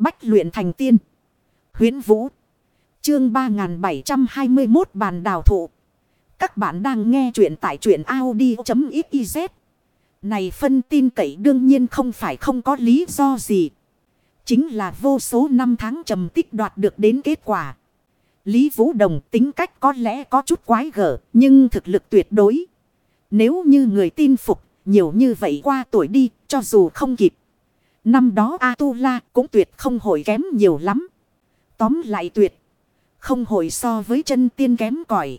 Bách luyện thành tiên. huyễn Vũ. Chương 3721 bàn đào thụ. Các bạn đang nghe truyện tại truyện Audi.xyz. Này phân tin cậy đương nhiên không phải không có lý do gì. Chính là vô số năm tháng trầm tích đoạt được đến kết quả. Lý Vũ Đồng tính cách có lẽ có chút quái gở, nhưng thực lực tuyệt đối. Nếu như người tin phục, nhiều như vậy qua tuổi đi, cho dù không kịp. Năm đó A-tu-la cũng tuyệt không hồi kém nhiều lắm. Tóm lại tuyệt. Không hồi so với chân tiên kém cỏi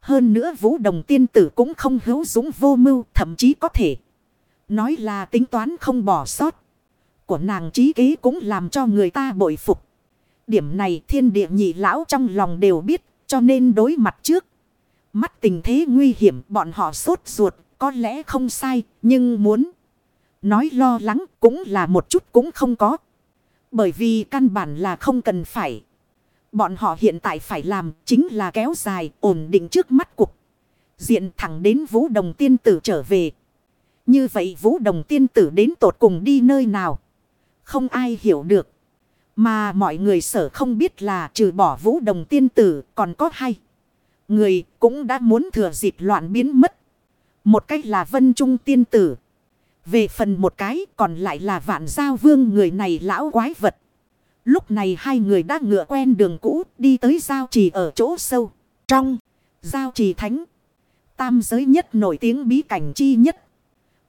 Hơn nữa vũ đồng tiên tử cũng không hữu dũng vô mưu, thậm chí có thể. Nói là tính toán không bỏ sót. Của nàng trí kế cũng làm cho người ta bội phục. Điểm này thiên địa nhị lão trong lòng đều biết, cho nên đối mặt trước. Mắt tình thế nguy hiểm bọn họ sốt ruột, có lẽ không sai, nhưng muốn nói lo lắng cũng là một chút cũng không có. Bởi vì căn bản là không cần phải. Bọn họ hiện tại phải làm chính là kéo dài ổn định trước mắt cục. Diện thẳng đến vũ đồng tiên tử trở về. Như vậy vũ đồng tiên tử đến tột cùng đi nơi nào. Không ai hiểu được. Mà mọi người sở không biết là trừ bỏ vũ đồng tiên tử còn có hay. Người cũng đã muốn thừa dịp loạn biến mất. Một cách là vân trung tiên tử. Về phần một cái còn lại là vạn giao vương người này lão quái vật. Lúc này hai người đã ngựa quen đường cũ đi tới giao trì ở chỗ sâu. Trong giao trì thánh. Tam giới nhất nổi tiếng bí cảnh chi nhất.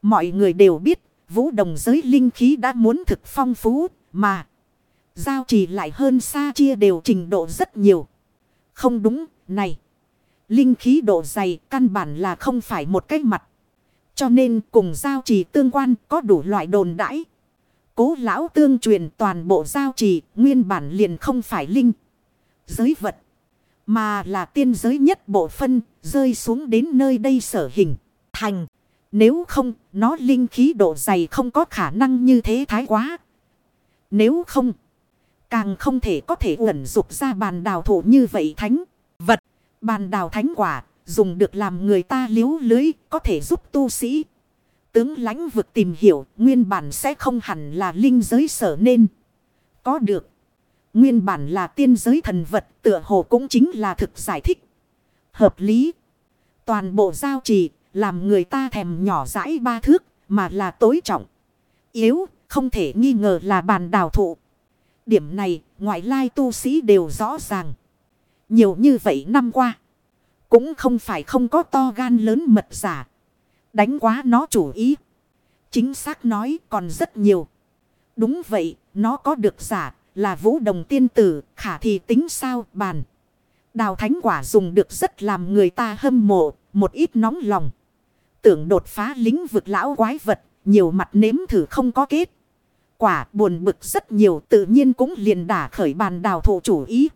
Mọi người đều biết vũ đồng giới linh khí đã muốn thực phong phú mà. Giao trì lại hơn xa chia đều trình độ rất nhiều. Không đúng, này. Linh khí độ dày căn bản là không phải một cái mặt. Cho nên cùng giao trì tương quan có đủ loại đồn đãi. Cố lão tương truyền toàn bộ giao trì, nguyên bản liền không phải linh. Giới vật. Mà là tiên giới nhất bộ phân, rơi xuống đến nơi đây sở hình. Thành. Nếu không, nó linh khí độ dày không có khả năng như thế thái quá. Nếu không. Càng không thể có thể uẩn dục ra bàn đào thụ như vậy thánh. Vật. Bàn đào thánh quả dùng được làm người ta liếu lưới, có thể giúp tu sĩ. Tướng lãnh vực tìm hiểu, nguyên bản sẽ không hẳn là linh giới sở nên. Có được. Nguyên bản là tiên giới thần vật, tựa hồ cũng chính là thực giải thích. Hợp lý. Toàn bộ giao trì, làm người ta thèm nhỏ rãi ba thước, mà là tối trọng. Yếu, không thể nghi ngờ là bàn đào thụ. Điểm này, ngoại lai tu sĩ đều rõ ràng. Nhiều như vậy năm qua. Cũng không phải không có to gan lớn mật giả. Đánh quá nó chủ ý. Chính xác nói còn rất nhiều. Đúng vậy, nó có được giả là vũ đồng tiên tử, khả thì tính sao bàn. Đào thánh quả dùng được rất làm người ta hâm mộ, một ít nóng lòng. Tưởng đột phá lĩnh vực lão quái vật, nhiều mặt nếm thử không có kết. Quả buồn bực rất nhiều tự nhiên cũng liền đả khởi bàn đào thụ chủ ý.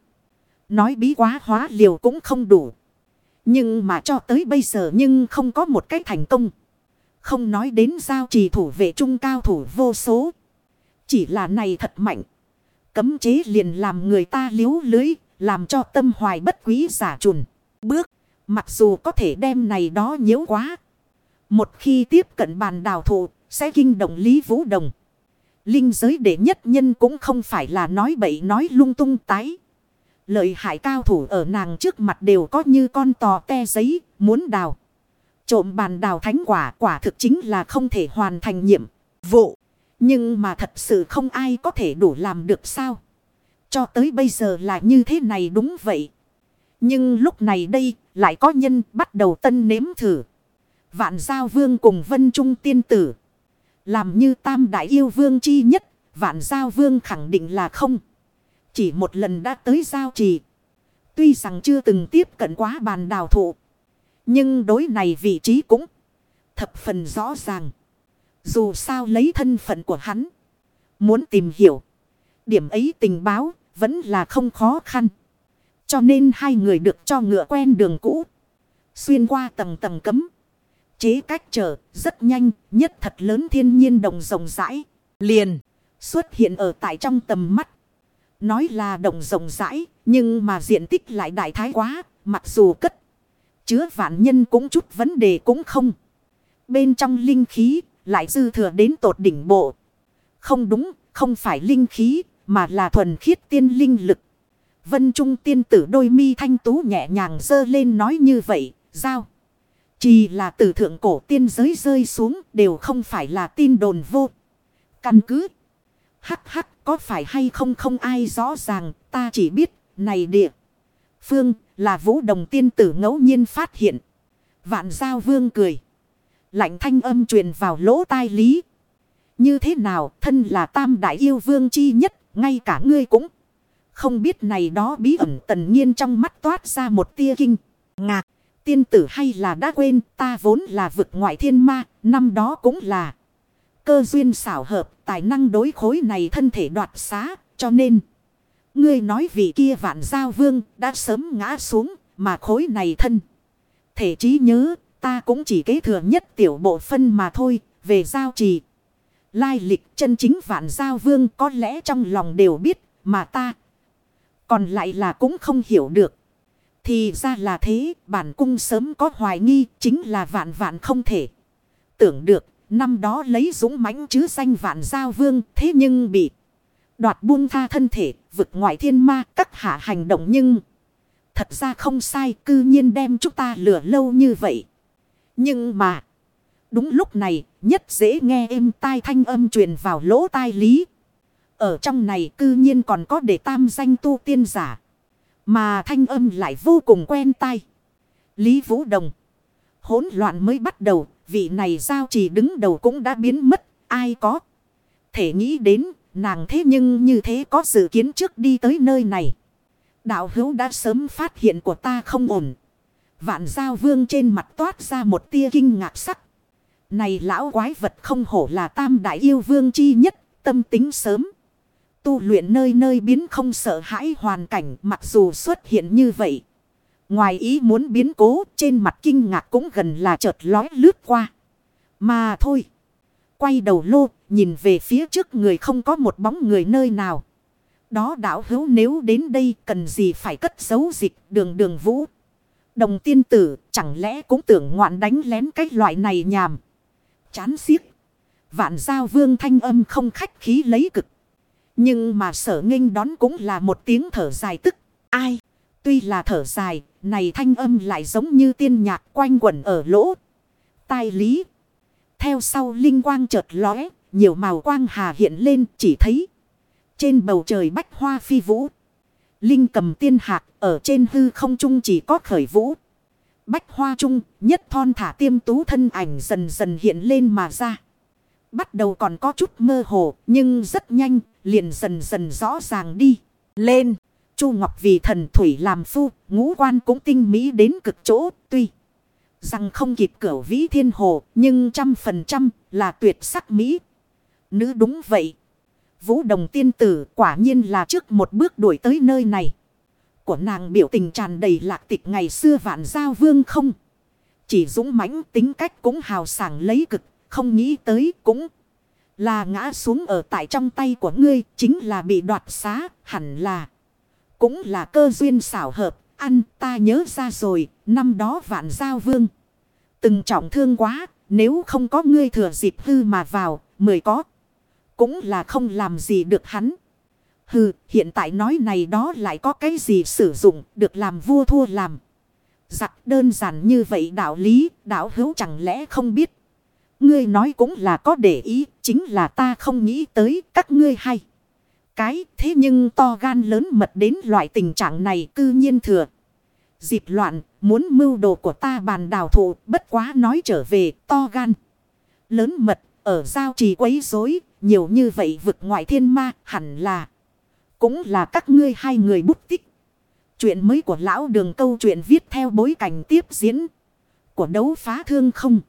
Nói bí quá hóa liều cũng không đủ. Nhưng mà cho tới bây giờ nhưng không có một cách thành công. Không nói đến giao trì thủ vệ trung cao thủ vô số. Chỉ là này thật mạnh. Cấm chế liền làm người ta liếu lưới, làm cho tâm hoài bất quý giả trùn. Bước, mặc dù có thể đem này đó nhiễu quá. Một khi tiếp cận bàn đào thụ, sẽ kinh động Lý Vũ Đồng. Linh giới đệ nhất nhân cũng không phải là nói bậy nói lung tung tái. Lợi hại cao thủ ở nàng trước mặt đều có như con tò te giấy, muốn đào. Trộm bàn đào thánh quả quả thực chính là không thể hoàn thành nhiệm vụ. Nhưng mà thật sự không ai có thể đủ làm được sao. Cho tới bây giờ là như thế này đúng vậy. Nhưng lúc này đây lại có nhân bắt đầu tân nếm thử. Vạn giao vương cùng vân trung tiên tử. Làm như tam đại yêu vương chi nhất. Vạn giao vương khẳng định là không. Chỉ một lần đã tới giao trì. Tuy rằng chưa từng tiếp cận quá bàn đào thụ. Nhưng đối này vị trí cũng thập phần rõ ràng. Dù sao lấy thân phận của hắn. Muốn tìm hiểu. Điểm ấy tình báo vẫn là không khó khăn. Cho nên hai người được cho ngựa quen đường cũ. Xuyên qua tầng tầng cấm. Chế cách trở rất nhanh, nhất thật lớn thiên nhiên đồng rộng rãi. Liền xuất hiện ở tại trong tầm mắt. Nói là đồng rộng rãi, nhưng mà diện tích lại đại thái quá, mặc dù cất. Chứa vạn nhân cũng chút vấn đề cũng không. Bên trong linh khí, lại dư thừa đến tột đỉnh bộ. Không đúng, không phải linh khí, mà là thuần khiết tiên linh lực. Vân Trung tiên tử đôi mi thanh tú nhẹ nhàng dơ lên nói như vậy, giao. Chỉ là từ thượng cổ tiên giới rơi xuống đều không phải là tin đồn vô. Căn cứ. Hắc hắc có phải hay không không ai rõ ràng ta chỉ biết này địa. Phương là vũ đồng tiên tử ngẫu nhiên phát hiện. Vạn giao vương cười. Lạnh thanh âm truyền vào lỗ tai lý. Như thế nào thân là tam đại yêu vương chi nhất ngay cả ngươi cũng. Không biết này đó bí ẩn tần nhiên trong mắt toát ra một tia kinh. Ngạc tiên tử hay là đã quên ta vốn là vực ngoại thiên ma, năm đó cũng là cơ duyên xảo hợp, tài năng đối khối này thân thể đoạt xá, cho nên ngươi nói vị kia vạn giao vương đã sớm ngã xuống, mà khối này thân thể trí nhớ, ta cũng chỉ kế thừa nhất tiểu bộ phân mà thôi, về giao trì. Lai lịch chân chính vạn giao vương có lẽ trong lòng đều biết, mà ta còn lại là cũng không hiểu được. Thì ra là thế, bản cung sớm có hoài nghi, chính là vạn vạn không thể. Tưởng được, năm đó lấy dũng mãnh chứ danh vạn giao vương, thế nhưng bị đoạt buông tha thân thể, vực ngoại thiên ma, các hạ hành động nhưng... Thật ra không sai, cư nhiên đem chúng ta lừa lâu như vậy. Nhưng mà, đúng lúc này, nhất dễ nghe êm tai thanh âm truyền vào lỗ tai lý. Ở trong này cư nhiên còn có để tam danh tu tiên giả. Mà thanh âm lại vô cùng quen tai. Lý Vũ Đồng. Hỗn loạn mới bắt đầu. Vị này giao chỉ đứng đầu cũng đã biến mất. Ai có. Thể nghĩ đến. Nàng thế nhưng như thế có dự kiến trước đi tới nơi này. Đạo hữu đã sớm phát hiện của ta không ổn. Vạn giao vương trên mặt toát ra một tia kinh ngạc sắc. Này lão quái vật không hổ là tam đại yêu vương chi nhất. Tâm tính sớm tu luyện nơi nơi biến không sợ hãi hoàn cảnh, mặc dù xuất hiện như vậy. Ngoài ý muốn biến cố trên mặt kinh ngạc cũng gần là chợt lói lướt qua. Mà thôi. Quay đầu lô nhìn về phía trước người không có một bóng người nơi nào. Đó đảo hữu nếu đến đây cần gì phải cất giấu dịch đường đường vũ. Đồng tiên tử chẳng lẽ cũng tưởng ngoạn đánh lén cái loại này nhàm. Chán xiếc. Vạn giao vương thanh âm không khách khí lấy cực. Nhưng mà sở nghênh đón cũng là một tiếng thở dài tức. Ai? Tuy là thở dài, này thanh âm lại giống như tiên nhạc quanh quẩn ở lỗ. Tai lý. Theo sau linh quang chợt lóe, nhiều màu quang hà hiện lên chỉ thấy. Trên bầu trời bách hoa phi vũ. Linh cầm tiên hạc ở trên hư không trung chỉ có khởi vũ. Bách hoa trung nhất thon thả tiêm tú thân ảnh dần dần hiện lên mà ra. Bắt đầu còn có chút mơ hồ, nhưng rất nhanh, liền dần dần rõ ràng đi. Lên, Chu Ngọc vì thần thủy làm phu, ngũ quan cũng tinh mỹ đến cực chỗ, tuy rằng không kịp cửu vĩ thiên hồ, nhưng trăm phần trăm là tuyệt sắc mỹ. Nữ đúng vậy. Vũ đồng tiên tử quả nhiên là trước một bước đuổi tới nơi này. Của nàng biểu tình tràn đầy lạc tịch ngày xưa vạn giao vương không. Chỉ dũng mãnh tính cách cũng hào sảng lấy cực không nghĩ tới cũng là ngã xuống ở tại trong tay của ngươi chính là bị đoạt xá hẳn là. Cũng là cơ duyên xảo hợp. Ăn ta nhớ ra rồi năm đó vạn giao vương. Từng trọng thương quá nếu không có ngươi thừa dịp hư mà vào mời có. Cũng là không làm gì được hắn. Hừ hiện tại nói này đó lại có cái gì sử dụng được làm vua thua làm. Giặc đơn giản như vậy đạo lý đạo hữu chẳng lẽ không biết. Ngươi nói cũng là có để ý, chính là ta không nghĩ tới các ngươi hay. Cái thế nhưng to gan lớn mật đến loại tình trạng này cư nhiên thừa. Dịp loạn, muốn mưu đồ của ta bàn đào thụ, bất quá nói trở về, to gan. Lớn mật, ở giao trì quấy rối nhiều như vậy vực ngoại thiên ma, hẳn là. Cũng là các ngươi hai người bút tích. Chuyện mới của lão đường câu chuyện viết theo bối cảnh tiếp diễn. Của đấu phá thương không.